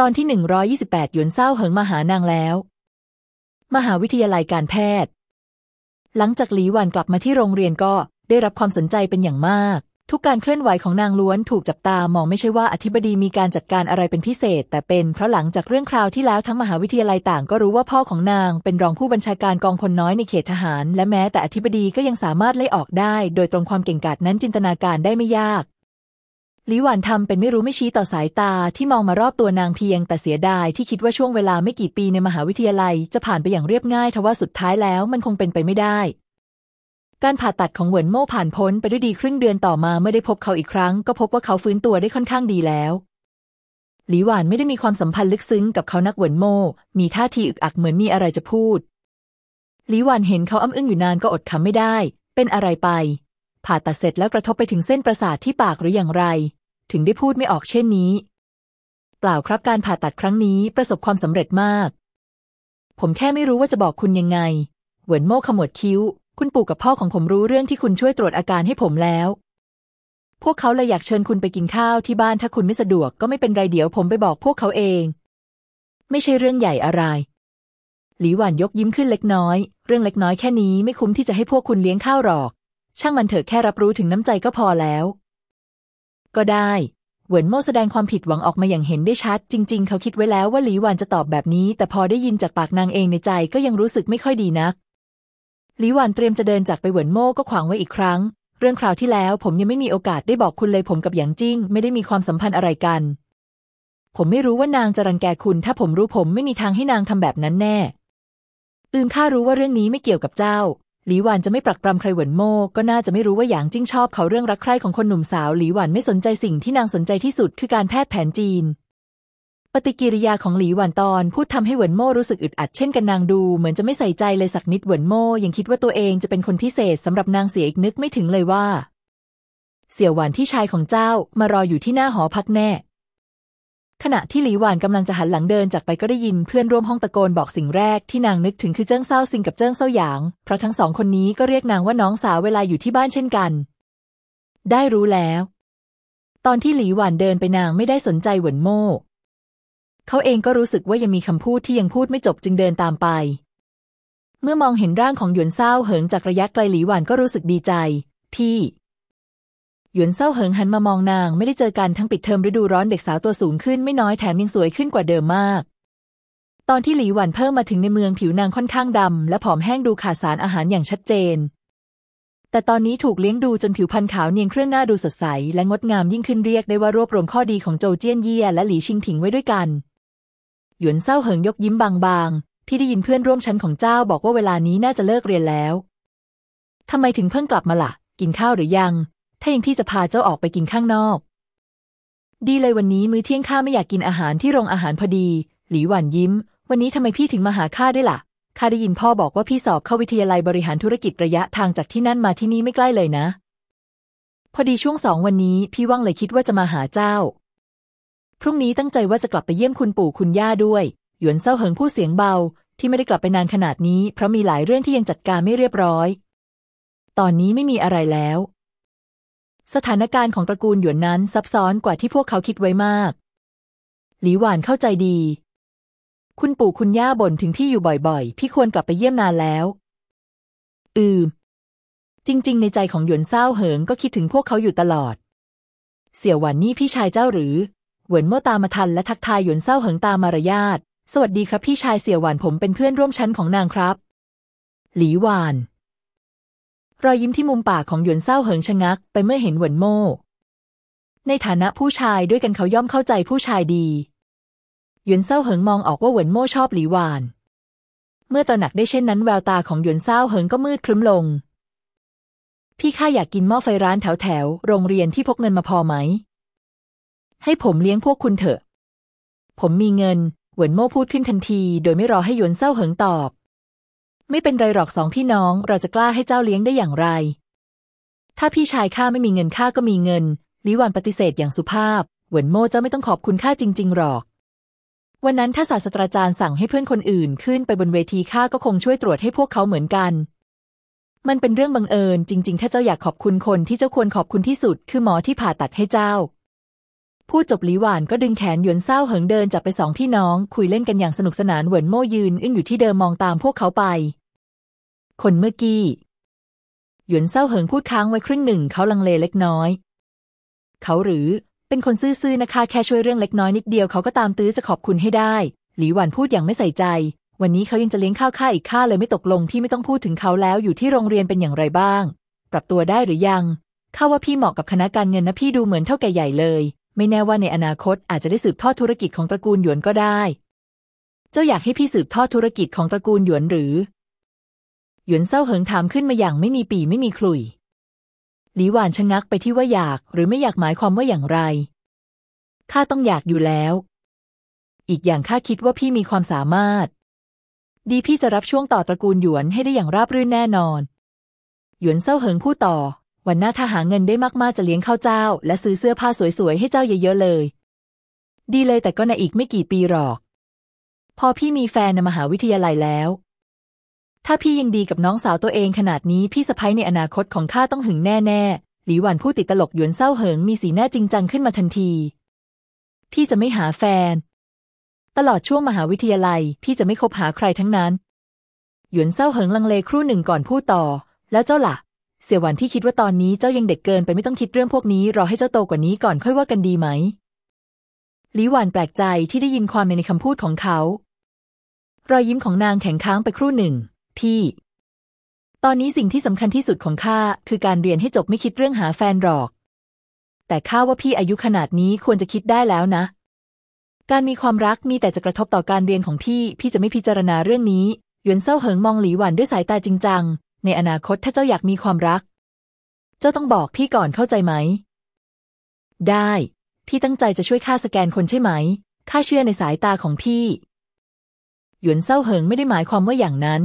ตอนที่หนึ่งร้อยี่สิบแปดหยวนเศร้าเหิงมาหานางแล้ว มหาวิทยาลัยการแพทย์ หลังจากหลีหวันกลับมาที่โรงเรียนก็ได้รับความสนใจเป็นอย่างมาก ทุกการเคลื่อนไหวของนางล้วนถูกจับตามองไม่ใช่ว่าอธิบดีมีการจัดการอะไรเป็นพิเศษ แต่เป็นเพราะหลังจากเรื่องคราวที่แล้วทั้งมหาวิทยาลัยต่างก็รู้ว่าพ่อของนางเป็นรองผู้บัญชาการกองพลน้อยในเขตทหาร และแม้แต่อธิบดีก็ยังสามารถไล่ออกได้ โดยตรงความเก่งกาจนั้นจินตนาการได้ไม่ยาก หลิหวานทำเป็นไม่รู้ไม่ชี้ต่อสายตาที่มองมารอบตัวนางเพียง แต่เสียดายที่คิดว่าช่วงเวลาไม่กี่ปีในมหาวิทยาลัย จะผ่านไปอย่างเรียบง่ายทว่าสุดท้ายแล้วมันคงเป็นไปไม่ได้ การผ่าตัดของเหวินโม่ผ่านพ้นไปด้วยดีครึ่งเดือนต่อมาเมื่อได้พบเขาอีกครั้ง ก็พบว่าเขาฟื้นตัวได้ค่อนข้างดีแล้วหลิหวานไม่ได้มีความสัมพันธ์ลึกซึ้งกับเขานักเหวินโม่ มีท่าทีอึกอักเหมือนมีอะไรจะพูด หลิหวานเห็นเขาอ้ำอึ้งอยู่นานก็อดคำไม่ได้ เป็นอะไรไป ผ่าตัดเสร็จแล้วกระทบไปถึงเส้นประสาทที่ปากหรืออย่างไร ถึงได้พูดไม่ออกเช่นนี้ เปล่าครับการผ่าตัดครั้งนี้ประสบความสำเร็จมาก ผมแค่ไม่รู้ว่าจะบอกคุณยังไง เหวินโม่ขมวดคิ้ว คุณปู่กับพ่อของผมรู้เรื่องที่คุณช่วยตรวจอาการให้ผมแล้ว พวกเขาเลยอยากเชิญคุณไปกินข้าวที่บ้านถ้าคุณไม่สะดวกก็ไม่เป็นไรเดี๋ยวผมไปบอกพวกเขาเอง ไม่ใช่เรื่องใหญ่อะไรหลีหวันยกยิ้มขึ้นเล็กน้อย เรื่องเล็กน้อยแค่นี้ไม่คุ้มที่จะให้พวกคุณเลี้ยงข้าวหรอก ช่างมันเถอะแค่รับรู้ถึงน้ำใจก็พอแล้ว ก็ได้เหวินโม่แสดงความผิดหวังออกมาอย่างเห็นได้ชัด จริง ๆ เขาคิดไว้แล้วว่าหลีหวานจะตอบแบบนี้ แต่พอได้ยินจากปากนางเองในใจก็ยังรู้สึกไม่ค่อยดีนัก หลีหวานเตรียมจะเดินจากไปเหวินโม่ก็ขวางไว้อีกครั้ง เรื่องคราวที่แล้วผมยังไม่มีโอกาสได้บอกคุณเลยผมกับหยางจิ้งไม่ได้มีความสัมพันธ์อะไรกัน ผมไม่รู้ว่านางจะรังแกคุณ ถ้าผมรู้ผมไม่มีทางให้นางทำแบบนั้นแน่ อืมข้ารู้ว่าเรื่องนี้ไม่เกี่ยวกับเจ้า หลีหวานจะไม่ปรักปรำใครเหวินโม่ก็น่าจะไม่รู้ว่าหยางจิ้งชอบเขาเรื่องรักใคร่ของคนหนุ่มสาวหลีหวานไม่สนใจสิ่งที่นางสนใจที่สุดคือการแพทย์แผนจีน ปฏิกิริยาของหลีหวานตอนพูดทำให้เหวินโม่รู้สึกอึดอัดเช่นกันนางดูเหมือนจะไม่ใส่ใจเลยสักนิดเหวินโม่ยังคิดว่าตัวเองจะเป็นคนพิเศษสำหรับนางเสียอีกนึกไม่ถึงเลยว่า เสี่ยวหวานที่ชายของเจ้ามารออยู่ที่หน้าหอพักแน่ ขณะที่หลีหวานกำลังจะหันหลังเดินจากไปก็ได้ยินเพื่อนร่วมห้องตะโกนบอกสิ่งแรกที่นางนึกถึงคือเจิ้งเศร้าซิงกับเจิ้งเศร้าหยาง เพราะทั้งสองคนนี้ก็เรียกนางว่าน้องสาวเวลาอยู่ที่บ้านเช่นกัน ได้รู้แล้ว ตอนที่หลีหวานเดินไปนางไม่ได้สนใจเหวินโม่เขาเองก็รู้สึกว่ายังมีคำพูดที่ยังพูดไม่จบจึงเดินตามไป เมื่อมองเห็นร่างของหยวนเศร้าเหิงจากระยะไกลหลีหวานก็รู้สึกดีใจ พี่ หยวนเศร้าเหิงหันมามองนางไม่ได้เจอกันทั้งปิดเทอมฤดูร้อนเด็กสาวตัวสูงขึ้นไม่น้อยแถมยังสวยขึ้นกว่าเดิมมาก ตอนที่หลีหวันเพิ่มมาถึงในเมืองผิวนางค่อนข้างดำและผอมแห้งดูขาดสารอาหารอย่างชัดเจน แต่ตอนนี้ถูกเลี้ยงดูจนผิวพรรณขาวเนียนเครื่องหน้าดูสดใส และงดงามยิ่งขึ้นเรียกได้ว่ารวบรวมข้อดีของโจเจี้ยนเยี่ยและหลีชิงถิงไว้ด้วยกันหยวนเศร้าเหิงยกยิ้มบางๆที่ได้ยินเพื่อนร่วมชั้นของเจ้าบอกว่าเวลานี้น่าจะเลิกเรียนแล้วทำไมถึงเพิ่งกลับมาละ่ะ กินข้าวหรือยัง ถ้ายังพี่จะพาเจ้าออกไปกินข้างนอก ดีเลยวันนี้มื้อเที่ยงข้าไม่อยากกินอาหารที่โรงอาหารพอดี หลีหวันยิ้ม วันนี้ทำไมพี่ถึงมาหาข้าได้ละ่ะข้าได้ยินพ่อบอกว่าพี่สอบเข้าวิทยาลัยบริหารธุรกิจระยะทางจากที่นั่นมาที่นี่ไม่ใกล้เลยนะ พอดีช่วงสองวันนี้พี่ว่างเลยคิดว่าจะมาหาเจ้า พรุ่งนี้ตั้งใจว่าจะกลับไปเยี่ยมคุณปู่คุณย่าด้วย หยวนเศร้าเหิงผู้เสียงเบา ที่ไม่ได้กลับไปนานขนาดนี้ เพราะมีหลายเรื่องที่ยังจัดการไม่เรียบร้อย ตอนนี้ไม่มีอะไรแล้ว สถานการณ์ของตระกูลหยวนนั้นซับซ้อนกว่าที่พวกเขาคิดไว้มาก หลีหวานเข้าใจดี คุณปู่คุณย่าบ่นถึงที่อยู่บ่อยๆ พี่ควรกลับไปเยี่ยมนานแล้ว อืม จริง ๆ ในใจของหยวนเศร้าเหิงก็คิดถึงพวกเขาอยู่ตลอด เสี่ยวหวานนี่พี่ชายเจ้าหรือ เหวินโม่ตามมาทันและทักทายหยวนเศร้าเหิงตามมารยาท สวัสดีครับพี่ชายเสี่ยวหวานผมเป็นเพื่อนร่วมชั้นของนางครับ หลีหวาน รอยยิ้มที่มุมปากของหยวนเศร้าเหิงชะงัก ไปเมื่อเห็นเหวินโม่ในฐานะผู้ชายด้วยกันเขาย่อมเข้าใจผู้ชายดีหยวนเศร้าเหิงมองออกว่าเหวินโม่ชอบหลีหวาน เมื่อตระหนักได้เช่นนั้นแววตาของหยวนเศร้าเหิงก็มืดครึ้มลง พี่ข้าอยากกินหม้อไฟร้านแถวแถวโรงเรียนที่พกเงินมาพอไหม ให้ผมเลี้ยงพวกคุณเถอะ ผมมีเงินเหวินโม่พูดขึ้นทันที โดยไม่รอให้หยวนเศร้าเหิงตอบ ไม่เป็นไรหรอกสองพี่น้องเราจะกล้าให้เจ้าเลี้ยงได้อย่างไร ถ้าพี่ชายข้าไม่มีเงินข้าก็มีเงินลิวันปฏิเสธอย่างสุภาพ เหวินโม่เจ้าไม่ต้องขอบคุณข้าจริง ๆ หรอก วันนั้นถ้าศาสตราจารย์สั่งให้เพื่อนคนอื่นขึ้นไปบนเวทีข้าก็คงช่วยตรวจให้พวกเขาเหมือนกัน มันเป็นเรื่องบังเอิญ จริง ๆ ถ้าเจ้าอยากขอบคุณคนที่เจ้าควรขอบคุณที่สุด คือหมอที่ผ่าตัดให้เจ้า พูดจบลีหวานก็ดึงแขนหยวนเศร้าเหิงเดินจับไปสองพี่น้อง คุยเล่นกันอย่างสนุกสนานเหวินโม่ยืนอึ้งอยู่ที่เดิมมองตามพวกเขาไป คนเมื่อกี้ หยวนเศร้าเหิงพูดค้างไว้ครึ่งหนึ่งเขาลังเลเล็กน้อย เขาหรือเป็นคนซื่อๆนะคะแค่ช่วยเรื่องเล็กน้อยนิดเดียวเขาก็ตามตื้อจะขอบคุณให้ได้ หลีหวันพูดอย่างไม่ใส่ใจ วันนี้เขายังจะเลี้ยงข้าวค่าอีกค่าเลยไม่ตกลงพี่ไม่ต้องพูดถึงเขาแล้วอยู่ที่โรงเรียนเป็นอย่างไรบ้าง ปรับตัวได้หรือยังข้าว่าพี่เหมาะกับคณะการเงินนะพี่ดูเหมือนเท่าแก่ใหญ่เลย ไม่แน่ว่าในอนาคตอาจจะได้สืบทอดธุรกิจของตระกูลหยวนก็ได้ เจ้าอยากให้พี่สืบทอดธุรกิจของตระกูลหยวนหรือ หยวนเศร้าเหิงถามขึ้นมาอย่างไม่มีปีไม่มีคลุย หลีหวานชะงักไปที่ว่าอยากหรือไม่อยากหมายความว่าอย่างไร ข้าต้องอยากอยู่แล้ว อีกอย่างข้าคิดว่าพี่มีความสามารถ ดีพี่จะรับช่วงต่อตระกูลหยวนให้ได้อย่างราบรื่นแน่นอน หยวนเศร้าเหิงพูดต่อ วันหน้าถ้าหาเงินได้มากๆจะเลี้ยงข้าวเจ้า และซื้อเสื้อผ้าสวยๆให้เจ้าเยอะๆเลย ดีเลยแต่ก็ในอีกไม่กี่ปีหรอก พอพี่มีแฟนในมหาวิทยาลัยแล้ว ถ้าพี่ยังดีกับน้องสาวตัวเองขนาดนี้พี่สะพ้ยในอนาคตของข้าต้องหึงแน่ๆ หลีหวันพูดติดตลกหยวนเศร้าเหิงมีสีหน้าจริงจังขึ้นมาทันที พี่จะไม่หาแฟน ตลอดช่วงมหาวิทยาลัย พี่จะไม่คบหาใครทั้งนั้น หยวนเศร้าเหิงลังเลครู่หนึ่งก่อนพูดต่อ แล้วเจ้าล่ะ เสี่ยหวันที่คิดว่าตอนนี้เจ้ายังเด็กเกินไปไม่ต้องคิดเรื่องพวกนี้รอให้เจ้าโตกว่านี้ก่อนค่อยว่ากันดีไหมหลีหวานแปลกใจที่ได้ยินความในในคำพูดของเขา รอยยิ้มของนางแข็งค้างไปครู่หนึ่ง พี่ ตอนนี้สิ่งที่สำคัญที่สุดของข้าคือการเรียนให้จบไม่คิดเรื่องหาแฟนหรอก แต่ข้าว่าพี่อายุขนาดนี้ควรจะคิดได้แล้วนะ การมีความรักมีแต่จะกระทบต่อการเรียนของพี่ พี่จะไม่พิจารณาเรื่องนี้หยวนเซาเหิงมองหลีหวันด้วยสายตาจริงจัง ในอนาคตถ้าเจ้าอยากมีความรัก เจ้าต้องบอกพี่ก่อนเข้าใจไหม ได้ พี่ตั้งใจจะช่วยข้าสแกนคนใช่ไหม ข้าเชื่อในสายตาของพี่ หยวนเซาเหิงไม่ได้หมายความว่าอย่างนั้น